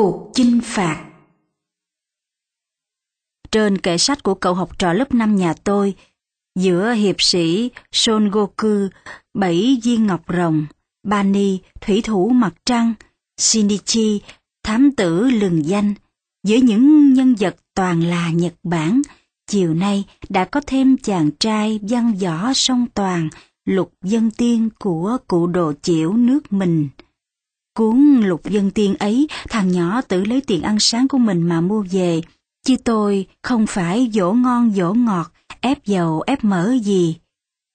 Cuộc chinh phạt Trên kệ sách của cậu học trò lớp 5 nhà tôi, giữa hiệp sĩ Son Goku, bảy viên ngọc rồng, Bani, thủy thủ mặt trăng, Shinichi, thám tử lừng danh, giữa những nhân vật toàn là Nhật Bản, chiều nay đã có thêm chàng trai văn võ song toàn, lục dân tiên của cụ đồ chiểu nước mình. Cuốn lục dân tiên ấy, thằng nhỏ tự lấy tiền ăn sáng của mình mà mua về, chứ tôi không phải dỗ ngon dỗ ngọt, ép dầu ép mỡ gì.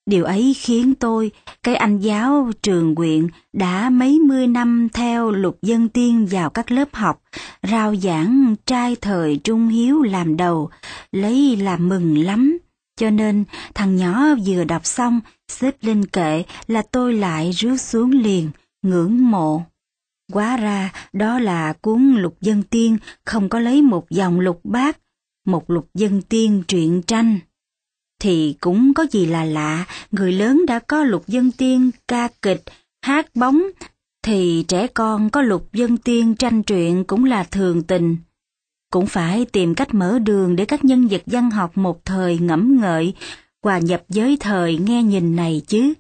Điều ấy khiến tôi, cái anh giáo trường quyện đã mấy mươi năm theo lục dân tiên vào các lớp học, rao giảng trai thời trung hiếu làm đầu, lấy làm mừng lắm. Cho nên thằng nhỏ vừa đọc xong, xếp lên kệ là tôi lại rước xuống liền, ngưỡng mộ. Quá ra đó là cuốn lục dân tiên không có lấy một dòng lục bát, một lục dân tiên truyện tranh. Thì cũng có gì là lạ, người lớn đã có lục dân tiên ca kịch, hát bóng, thì trẻ con có lục dân tiên tranh truyện cũng là thường tình. Cũng phải tìm cách mở đường để các nhân vật văn học một thời ngẫm ngợi, hòa nhập giới thời nghe nhìn này chứ.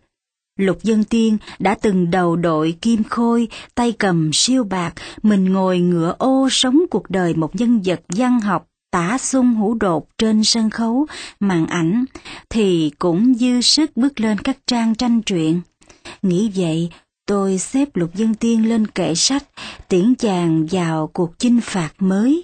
Lục Dân Tiên đã từng đầu đội kim khôi, tay cầm siêu bạc, mình ngồi ngựa ô sống cuộc đời một nhân vật văn học tả sung hữu đột trên sân khấu, màn ảnh, thì cũng dư sức bước lên các trang tranh truyện. Nghĩ vậy, tôi xếp Lục Dân Tiên lên kệ sách, tiễn chàng vào cuộc chinh phạt mới.